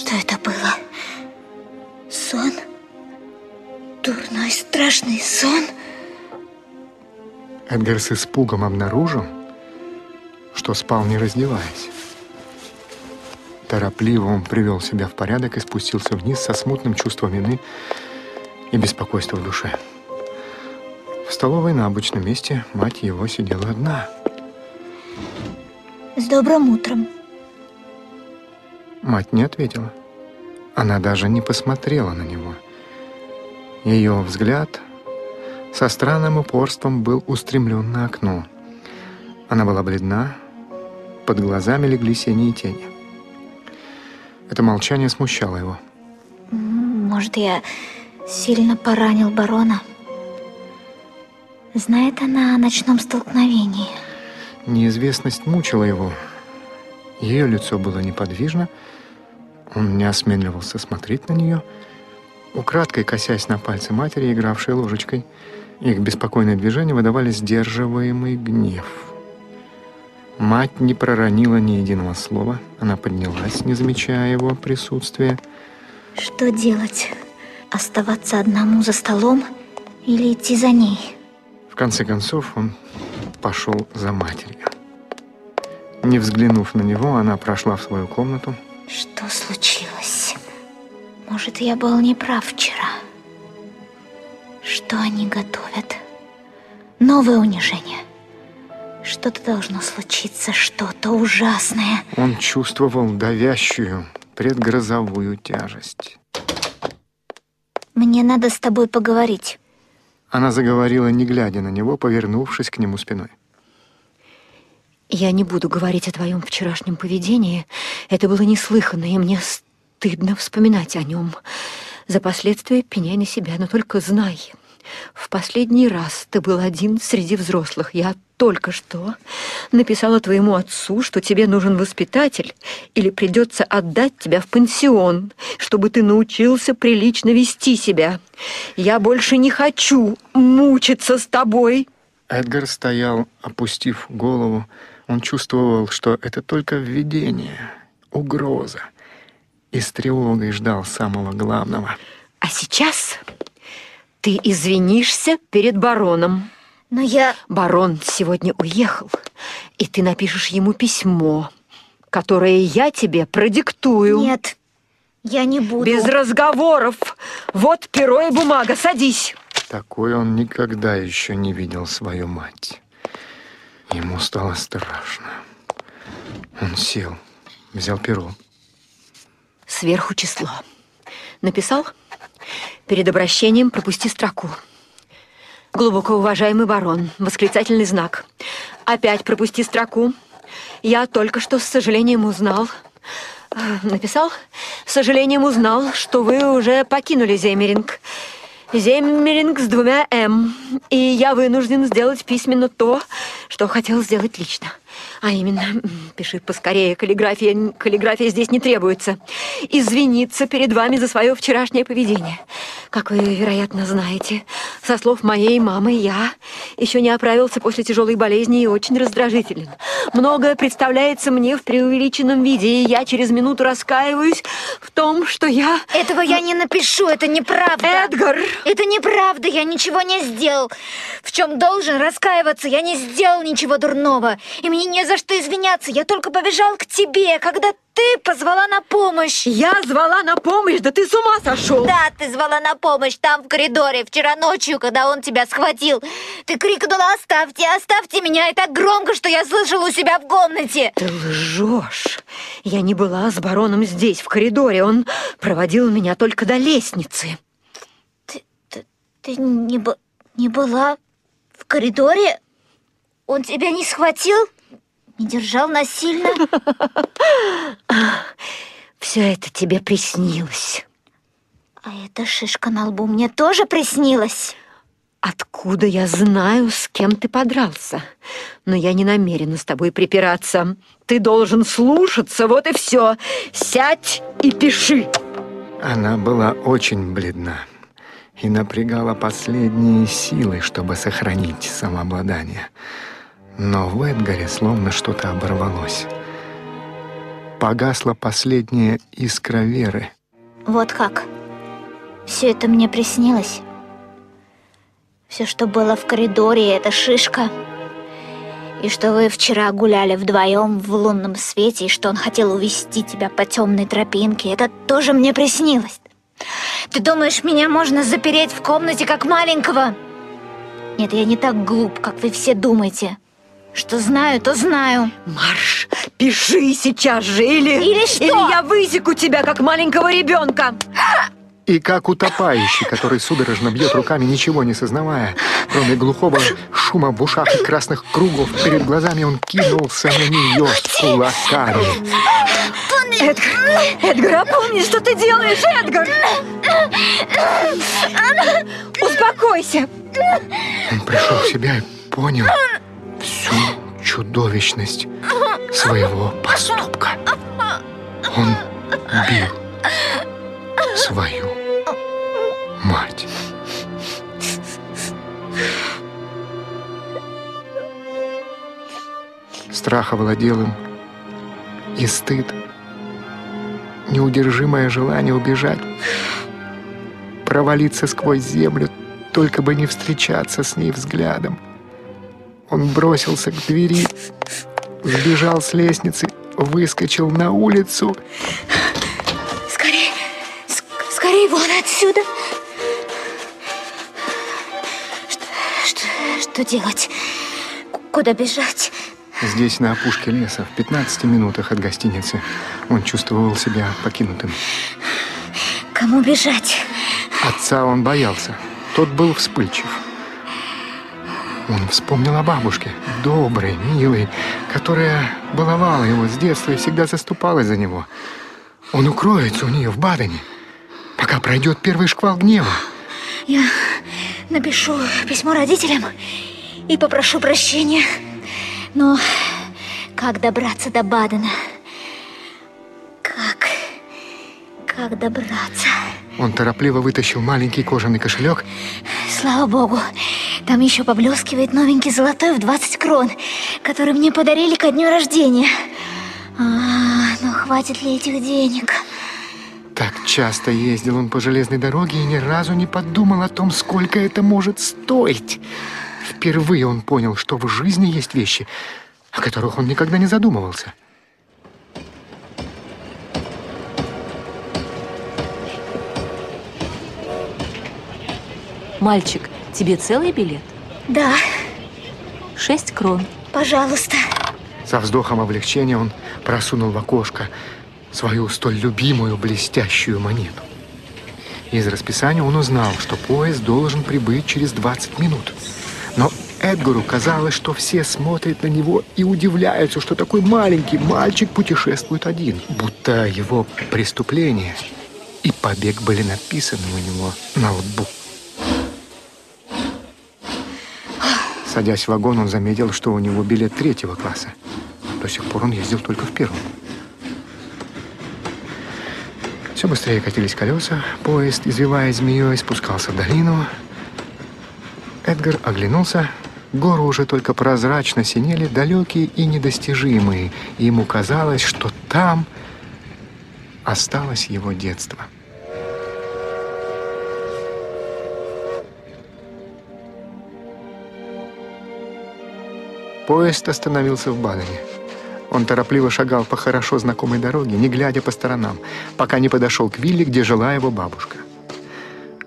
Что это было? Сон? Дурной, страшный сон? Эдгар с испугом обнаружил, что спал не раздеваясь. Торопливо он привел себя в порядок и спустился вниз со смутным чувством вины и беспокойства в душе. В столовой на обычном месте мать его сидела одна. С добрым утром. Мать не ответила. Она даже не посмотрела на него. Ее взгляд со странным упорством был устремлен на окно. Она была бледна, под глазами легли синие тени. Это молчание смущало его. Может, я сильно поранил барона? Знает она о ночном столкновении? Неизвестность мучила его. Ее лицо было неподвижно. Он не осмеливался смотреть на нее. Украдкой косясь на пальцы матери, игравшей ложечкой, их беспокойные движения выдавали сдерживаемый гнев. Мать не проронила ни единого слова. Она поднялась, не замечая его присутствия. Что делать? Оставаться одному за столом или идти за ней? В конце концов, он пошел за матерью. Не взглянув на него, она прошла в свою комнату. Что случилось? Может, я был неправ вчера? Что они готовят? Новое унижение. Что-то должно случиться, что-то ужасное. Он чувствовал давящую предгрозовую тяжесть. Мне надо с тобой поговорить. Она заговорила, не глядя на него, повернувшись к нему спиной. Я не буду говорить о твоем вчерашнем поведении. Это было неслыханно, и мне стыдно вспоминать о нем. За последствия пеняй на себя, но только знай, в последний раз ты был один среди взрослых. Я только что написала твоему отцу, что тебе нужен воспитатель или придется отдать тебя в пансион, чтобы ты научился прилично вести себя. Я больше не хочу мучиться с тобой. Эдгар стоял, опустив голову. Он чувствовал, что это только введение, угроза, и с тревогой ждал самого главного. А сейчас ты извинишься перед бароном. Но я... Барон сегодня уехал, и ты напишешь ему письмо, которое я тебе продиктую. Нет, я не буду. Без разговоров. Вот перо и бумага, садись. Такой он никогда еще не видел свою мать. Ему стало страшно. Он сел, взял перо. Сверху число. Написал? Перед обращением пропусти строку. Глубоко уважаемый барон, восклицательный знак. Опять пропусти строку. Я только что с сожалением узнал... Э, написал? С сожалением узнал, что вы уже покинули Земеринг. Земеринг с двумя «М». И я вынужден сделать письменно то, что хотел сделать лично. А именно, пиши поскорее, каллиграфия, каллиграфия здесь не требуется. Извиниться перед вами за свое вчерашнее поведение. Как вы, вероятно, знаете, со слов моей мамы, я еще не оправился после тяжелой болезни и очень раздражителен. Многое представляется мне в преувеличенном виде, и я через минуту раскаиваюсь в том, что я... Этого я не напишу, это неправда. Эдгар! Это неправда, я ничего не сделал. В чем должен раскаиваться, я не сделал ничего дурного. И мне не за что извиняться, я только побежал к тебе, когда ты позвала на помощь. Я звала на помощь? Да ты с ума сошел! Да, ты звала на помощь там, в коридоре, вчера ночью, когда он тебя схватил. Ты крикнула «Оставьте, оставьте меня!» и так громко, что я слышала у себя в комнате. Ты лжешь. Я не была с бароном здесь, в коридоре. Он проводил меня только до лестницы. Ты, ты, ты не, не была в коридоре? Он тебя не схватил? Не держал насильно? Все это тебе приснилось. А эта шишка на лбу мне тоже приснилась? Откуда я знаю, с кем ты подрался? Но я не намерена с тобой припираться. Ты должен слушаться, вот и все. Сядь и пиши. Она была очень бледна и напрягала последние силы, чтобы сохранить самообладание но в Эдгаре словно что-то оборвалось. погасла последняя искра веры. Вот как. Все это мне приснилось. Все, что было в коридоре, это шишка. И что вы вчера гуляли вдвоем в лунном свете, и что он хотел увести тебя по темной тропинке, это тоже мне приснилось. Ты думаешь, меня можно запереть в комнате как маленького? Нет, я не так глуп, как вы все думаете. Что знаю, то знаю. Марш, пиши сейчас же, или... Или что? Или я высеку тебя, как маленького ребенка. И как утопающий, который судорожно бьет руками, ничего не сознавая, кроме глухого шума в ушах и красных кругов перед глазами, он кинулся на нее с кулаками. Эдгар, Эдгар, опомни, что ты делаешь, Эдгар! Успокойся. Он пришел в себя и понял всю чудовищность своего поступка. Он бил свою мать. Страх овладел им, и стыд, неудержимое желание убежать, провалиться сквозь землю, только бы не встречаться с ней взглядом. Он бросился к двери, сбежал с лестницы, выскочил на улицу. Скорее, ск- скорее вон отсюда. Что, что, что делать? Куда бежать? Здесь, на опушке леса, в 15 минутах от гостиницы, он чувствовал себя покинутым. Кому бежать? Отца он боялся. Тот был вспыльчив. Он вспомнил о бабушке, доброй, милой, которая баловала его с детства и всегда заступалась за него. Он укроется у нее в Бадене, пока пройдет первый шквал гнева. Я напишу письмо родителям и попрошу прощения. Но как добраться до Бадена? Как? Как добраться? Он торопливо вытащил маленький кожаный кошелек Слава богу, там еще поблескивает новенький золотой в 20 крон, который мне подарили ко дню рождения. А, ну хватит ли этих денег? Так часто ездил он по железной дороге и ни разу не подумал о том, сколько это может стоить. Впервые он понял, что в жизни есть вещи, о которых он никогда не задумывался. Мальчик, тебе целый билет? Да, Шесть крон. пожалуйста. Со вздохом облегчения он просунул в окошко свою столь любимую блестящую монету. Из расписания он узнал, что поезд должен прибыть через 20 минут. Но Эдгару казалось, что все смотрят на него и удивляются, что такой маленький мальчик путешествует один. Будто его преступление и побег были написаны у него на лбу. Садясь в вагон, он заметил, что у него билет третьего класса. До сих пор он ездил только в первом. Все быстрее катились колеса, поезд, извиваясь змеей, спускался в долину. Эдгар оглянулся. Горы уже только прозрачно синели, далекие и недостижимые. И ему казалось, что там осталось его детство. Поезд остановился в Бадене. Он торопливо шагал по хорошо знакомой дороге, не глядя по сторонам, пока не подошел к вилле, где жила его бабушка.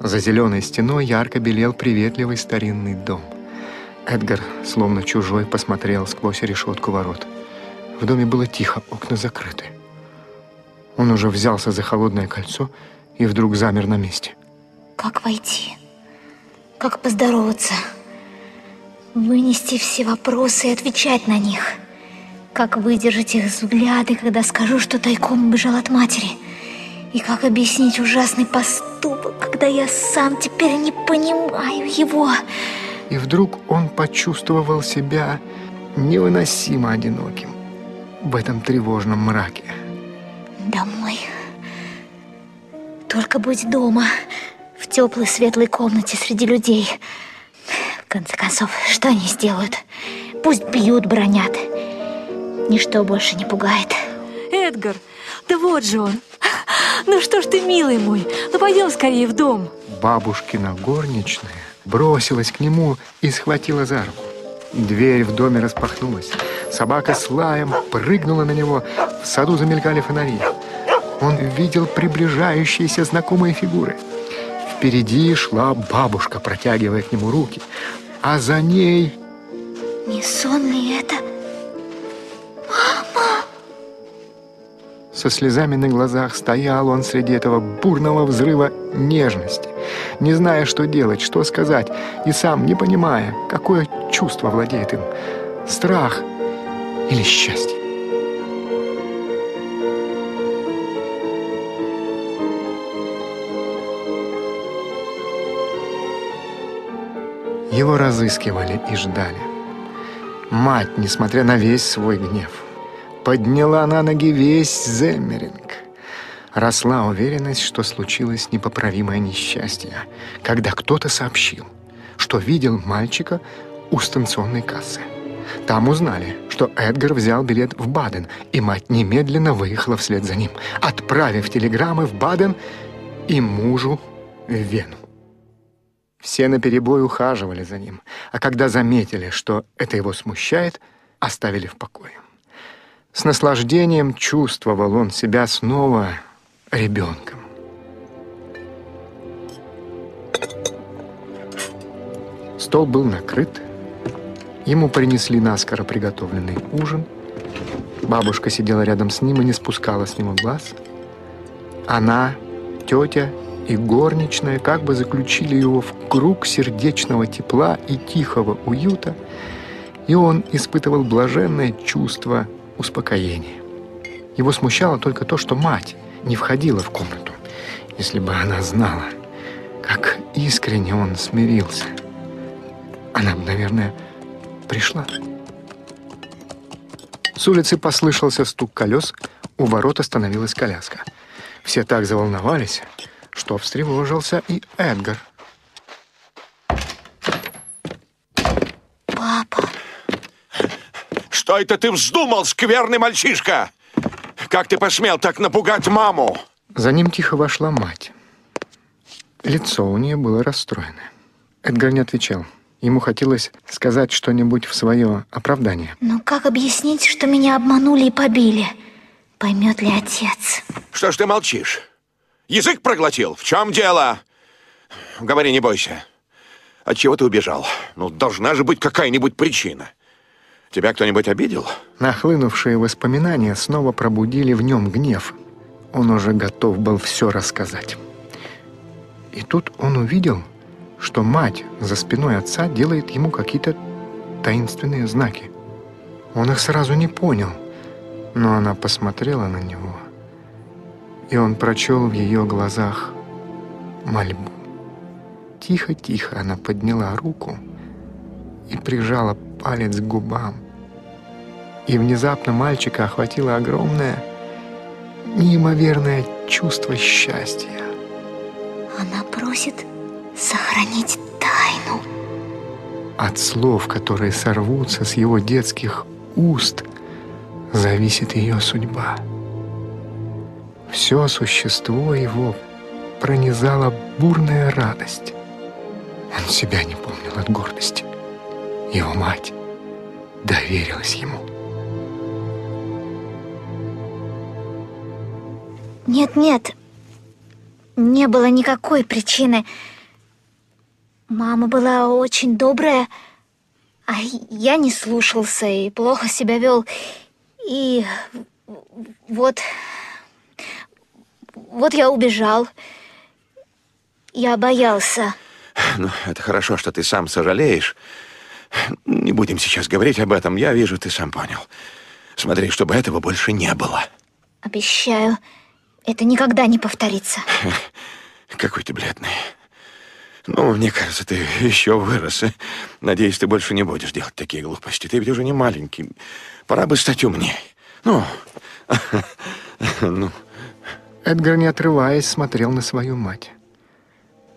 За зеленой стеной ярко белел приветливый старинный дом. Эдгар, словно чужой, посмотрел сквозь решетку ворот. В доме было тихо, окна закрыты. Он уже взялся за холодное кольцо и вдруг замер на месте. Как войти? Как поздороваться? Вынести все вопросы и отвечать на них. Как выдержать их взгляды, когда скажу, что тайком убежал от матери? И как объяснить ужасный поступок, когда я сам теперь не понимаю его? И вдруг он почувствовал себя невыносимо одиноким в этом тревожном мраке. Домой. Только быть дома, в теплой светлой комнате среди людей. В конце концов, что они сделают? Пусть бьют, бронят. Ничто больше не пугает. Эдгар! Да вот же он! Ну что ж ты, милый мой, ну пойдем скорее в дом. Бабушкина горничная бросилась к нему и схватила за руку. Дверь в доме распахнулась. Собака с лаем прыгнула на него. В саду замелькали фонари. Он видел приближающиеся знакомые фигуры. Впереди шла бабушка, протягивая к нему руки. А за ней Не сон ли это? Со слезами на глазах стоял он среди этого бурного взрыва нежности, не зная, что делать, что сказать, и сам не понимая, какое чувство владеет им – страх или счастье. Его разыскивали и ждали. Мать, несмотря на весь свой гнев, подняла на ноги весь Земмеринг. Росла уверенность, что случилось непоправимое несчастье, когда кто-то сообщил, что видел мальчика у станционной кассы. Там узнали, что Эдгар взял билет в Баден, и мать немедленно выехала вслед за ним, отправив телеграммы в Баден и мужу в Вену. Все наперебой ухаживали за ним, а когда заметили, что это его смущает, оставили в покое. С наслаждением чувствовал он себя снова ребенком. Стол был накрыт. Ему принесли наскоро приготовленный ужин. Бабушка сидела рядом с ним и не спускала с него глаз. Она, тетя и горничная как бы заключили его в круг сердечного тепла и тихого уюта, и он испытывал блаженное чувство успокоения. Его смущало только то, что мать не входила в комнату. Если бы она знала, как искренне он смирился, она бы, наверное, пришла. С улицы послышался стук колес, у ворот остановилась коляска. Все так заволновались, что встревожился и Эдгар. Что это ты вздумал, скверный мальчишка? Как ты посмел так напугать маму? За ним тихо вошла мать. Лицо у нее было расстроенное. Эдгар не отвечал. Ему хотелось сказать что-нибудь в свое оправдание. ну как объяснить, что меня обманули и побили? Поймет ли отец? Что ж ты молчишь? Язык проглотил? В чем дело? Говори, не бойся. Отчего ты убежал? Ну, должна же быть какая-нибудь причина. Тебя кто-нибудь обидел? Нахлынувшие воспоминания снова пробудили в нем гнев. Он уже готов был все рассказать. И тут он увидел, что мать за спиной отца делает ему какие-то таинственные знаки. Он их сразу не понял, но она посмотрела на него, и он прочел в ее глазах мольбу. Тихо-тихо она подняла руку и прижала палец к губам. И внезапно мальчика охватило огромное, неимоверное чувство счастья. Она просит сохранить тайну. От слов, которые сорвутся с его детских уст, зависит ее судьба. Все существо его пронизала бурная радость. Он себя не помнил от гордости. Его мать доверилась ему. Нет-нет, не было никакой причины. Мама была очень добрая, а я не слушался и плохо себя вел. И вот... Вот я убежал. Я боялся. Ну, это хорошо, что ты сам сожалеешь. Не будем сейчас говорить об этом. Я вижу, ты сам понял. Смотри, чтобы этого больше не было. Обещаю, это никогда не повторится. Какой ты бледный. Ну, мне кажется, ты еще вырос. Надеюсь, ты больше не будешь делать такие глупости. Ты ведь уже не маленький. Пора бы стать умнее. Ну, ну, Эдгар, не отрываясь, смотрел на свою мать.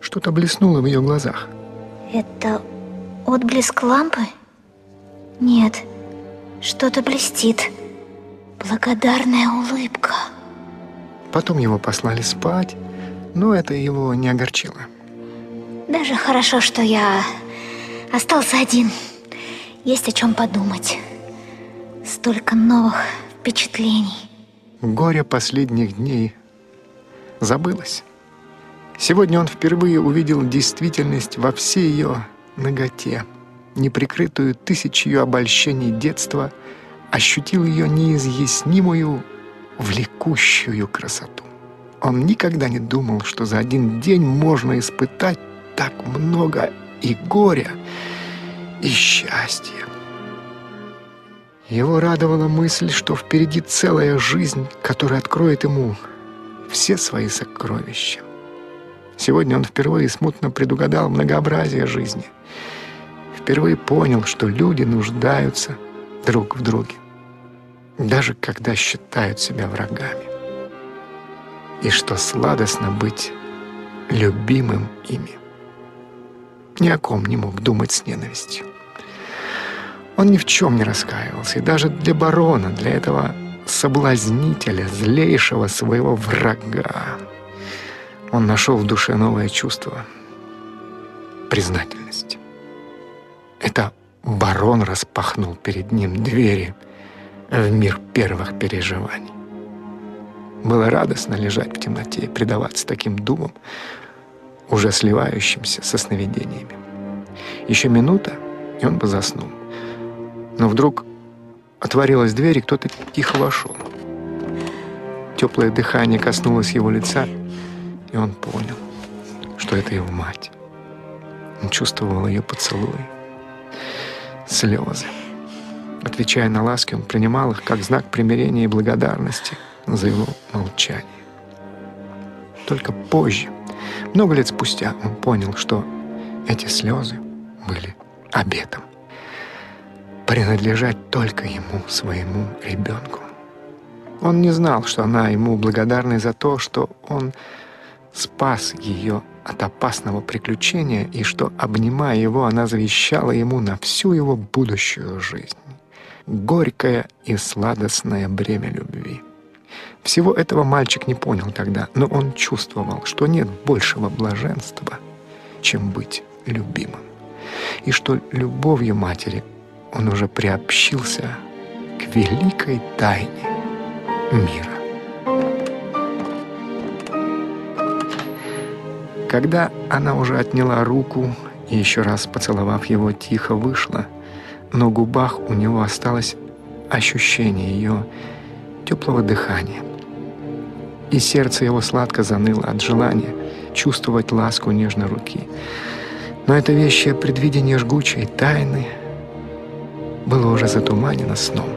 Что-то блеснуло в ее глазах. Это отблеск лампы? Нет, что-то блестит. благодарная улыбка. Потом его послали спать, но это его не огорчило. Даже хорошо, что я остался один. Есть о чем подумать. Столько новых впечатлений. Горе последних дней забылось. Сегодня он впервые увидел действительность во всей ее наготе, неприкрытую тысячью обольщений детства, ощутил ее неизъяснимую, влекущую красоту. Он никогда не думал, что за один день можно испытать так много и горя, и счастья. Его радовала мысль, что впереди целая жизнь, которая откроет ему все свои сокровища. Сегодня он впервые смутно предугадал многообразие жизни. Впервые понял, что люди нуждаются друг в друге, даже когда считают себя врагами. И что сладостно быть любимым ими. Ни о ком не мог думать с ненавистью. Он ни в чем не раскаивался, и даже для барона, для этого соблазнителя, злейшего своего врага, он нашел в душе новое чувство — признательность. Это барон распахнул перед ним двери в мир первых переживаний. Было радостно лежать в темноте и предаваться таким думам, уже сливающимся со сновидениями. Еще минута, и он бы заснул. Но вдруг отворилась дверь, и кто-то тихо вошел. Теплое дыхание коснулось его лица, и он понял, что это его мать. Он чувствовал ее поцелуй, слезы. Отвечая на ласки, он принимал их как знак примирения и благодарности за его молчание. Только позже, много лет спустя, он понял, что эти слезы были обетом. Принадлежать только ему, своему ребенку. Он не знал, что она ему благодарна за то, что он спас ее от опасного приключения и что, обнимая его, она завещала ему на всю его будущую жизнь. Горькое и сладостное бремя любви. Всего этого мальчик не понял тогда, но он чувствовал, что нет большего блаженства, чем быть любимым. И что любовью матери он уже приобщился к великой тайне мира. Когда она уже отняла руку и еще раз поцеловав его, тихо вышла, но губах у него осталось ощущение ее теплого дыхания. И сердце его сладко заныло от желания чувствовать ласку нежной руки. Но это вещее предвидение жгучей тайны было уже затуманено сном.